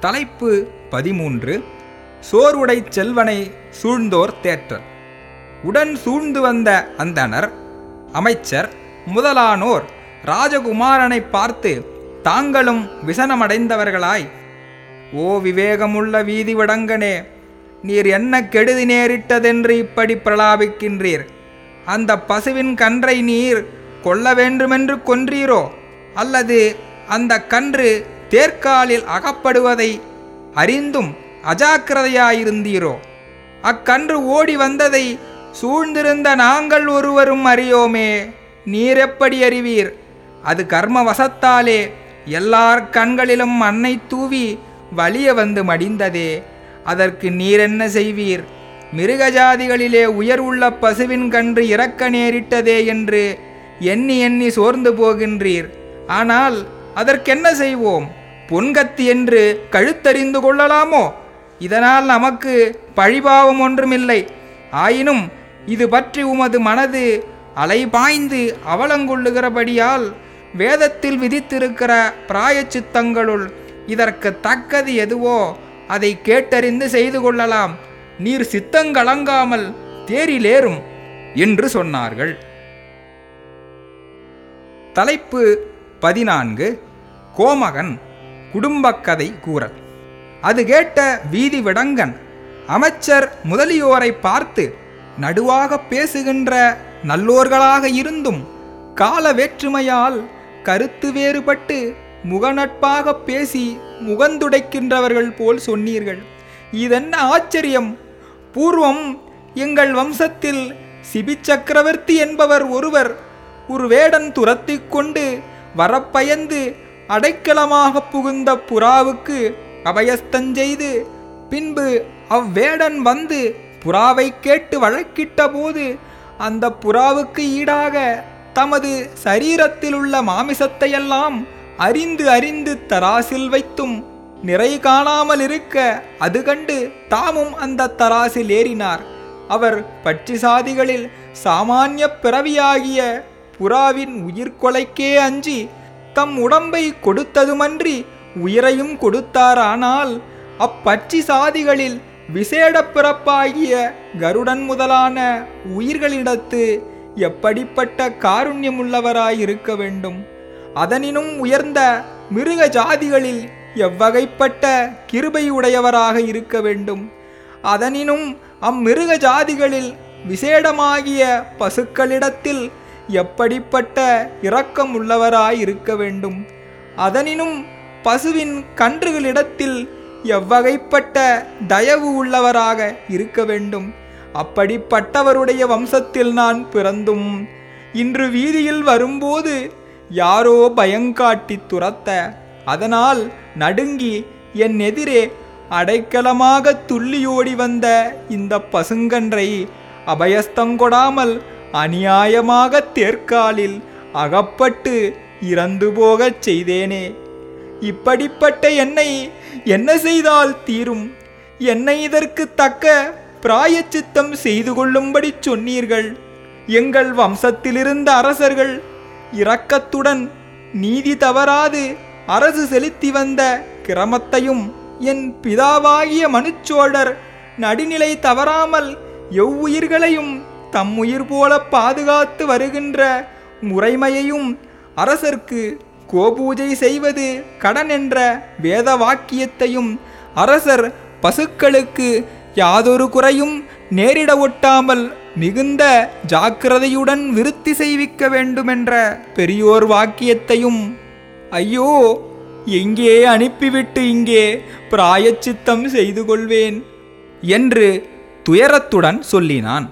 தலைப்பு பதிமூன்று சோர்வுடை செல்வனை சூழ்ந்தோர் தேற்றல். உடன் சூழ்ந்து வந்த அந்தணர் அமைச்சர் முதலானோர் ராஜகுமாரனை பார்த்து தாங்களும் விசனமடைந்தவர்களாய் ஓ விவேகமுள்ள வீதி விடங்கனே நீர் என்ன கெடுதி நேரிட்டதென்று இப்படி பிரலாபிக்கின்றீர்? அந்த பசுவின் கன்றை நீர் கொல்ல வேண்டுமென்று கொன்றீரோ? அல்லது அந்த கன்று தேர்க்காலில் அகப்படுவதை அறிந்தும் அஜாக்கிரதையாயிருந்தீரோ? அக்கன்று ஓடி வந்ததை சூழ்ந்திருந்த நாங்கள் ஒருவரும் அறியோமே. நீர் எப்படி அறிவீர்? அது கர்ம வசத்தாலே எல்லார் கண்களிலும் மண்ணை தூவி வலிய வந்து மடிந்ததே. அதற்கு நீர் என்ன செய்வீர்? மிருகஜாதிகளிலே உயர்வுள்ள பசுவின் கன்று இறக்க நேரிட்டதே என்று எண்ணி எண்ணி சோர்ந்து போகின்றீர். ஆனால் அதற்கென்ன செய்வோம்? பொன்கத்தி என்று கழுத்தறிந்து கொள்ளலாமோ? இதனால் நமக்கு பழிபாவம் ஒன்றுமில்லை. ஆயினும் இது பற்றி உமது மனது அலைபாய்ந்து அவலங்கொள்ளுகிறபடியால் வேதத்தில் விதித்திருக்கிற பிராயச்சித்தங்களுள் இதற்கு தக்கது எதுவோ அதை கேட்டறிந்து செய்து கொள்ளலாம். நீர் சித்தங்கலங்காமல் தேரிலேறும் என்று சொன்னார்கள். தலைப்பு பதினான்கு. கோமகன் குடும்பக்கதை கூறல். அது கேட்ட வீதி விடங்கன் அமைச்சர் முதலியோரை பார்த்து நடுவாக பேசுகின்ற நல்லோர்களாக இருந்தும் கால வேற்றுமையால் கருத்து வேறுபட்டு முகநட்பாக பேசி முகந்துடைக்கின்றவர்கள் போல் சொன்னீர்கள். இதென்ன ஆச்சரியம்! பூர்வம் எங்கள் வம்சத்தில் சிபி சக்கரவர்த்தி என்பவர் ஒருவர் ஒரு வேடன் துரத்தி கொண்டு வரப்பயந்து அடைக்கலமாக புகுந்த புறாவுக்கு அபயஸ்தஞ்செய்து பின்பு அவ்வேடன் வந்து புறாவை கேட்டு வழக்கிட்ட போது அந்த புறாவுக்கு ஈடாக தமது சரீரத்தில் உள்ள மாமிசத்தையெல்லாம் அறிந்து அறிந்து தராசில் வைத்தும் நிறை காணாமல் இருக்க அது கண்டு தாமும் அந்த தராசில் ஏறினார். அவர் பட்சி சாதிகளில் சாமானிய பிறவியாகிய புறாவின் உயிர்கொலைக்கே அஞ்சி தம் உடம்பை கொடுத்ததுமன்றி உயிரையும் கொடுத்தாரானால் அப்பட்சி சாதிகளில் விசேட பிறப்பாகிய கருடன் முதலான உயிர்களிடத்து எப்படிப்பட்ட காருண்யமுள்ளவராயிருக்க வேண்டும்? அதனினும் உயர்ந்த மிருக ஜாதிகளில் எவ்வகைப்பட்ட கிருபையுடையவராக இருக்க வேண்டும்? அதனினும் அம்மிருக ஜாதிகளில் விசேடமாகிய பசுக்களிடத்தில் எப்படிப்பட்ட இரக்கம் உள்ளவராயிருக்க வேண்டும்? அதனினும் பசுவின் கன்றுகளிடத்தில் எவ்வகைப்பட்ட தயவு உள்ளவராக இருக்க வேண்டும்? அப்படிப்பட்டவருடைய வம்சத்தில் நான் பிறந்தும் இன்று வீதியில் வரும்போது யாரோ பயங்காட்டி துரத்த அதனால் நடுங்கி என் எதிரே அடைக்கலமாக துள்ளியோடி வந்த இந்த பசுங்கன்றை அபயஸ்தங்கொடாமல் அநியாயமாக தேர்க்காலில் அகப்பட்டு இறந்து போகச் செய்தேனே. இப்படிப்பட்ட என்னை என்ன செய்தால் தீரும்? என்னை இதற்கு தக்க பிராயச்சித்தம் செய்து கொள்ளும்படி சொன்னீர்கள். எங்கள் வம்சத்திலிருந்த அரசர்கள் இரக்கத்துடன் நீதி தவறாது அரசு செலுத்தி வந்த கிரமத்தையும் என் பிதாவாகிய மனுச்சோழர் நடுநிலை தவறாமல் எவ்வுயிர்களையும் தம் உயிர் போல பாதுகாத்து வருகின்ற முறைமையையும் அரசர்க்கு கோபூஜை செய்வது கடன் என்ற வேத வாக்கியத்தையும் அரசர் பசுக்களுக்கு யாதொரு குறையும் நேரிட ஒட்டாமல் மிகுந்த ஜாக்கிரதையுடன் விருத்தி செய்விக்க வேண்டுமென்ற பெரியோர் வாக்கியத்தையும் ஐயோ எங்கே அனுப்பிவிட்டு இங்கே பிராயச்சித்தம் செய்து கொள்வேன் என்று துயரத்துடன் சொல்லினான்.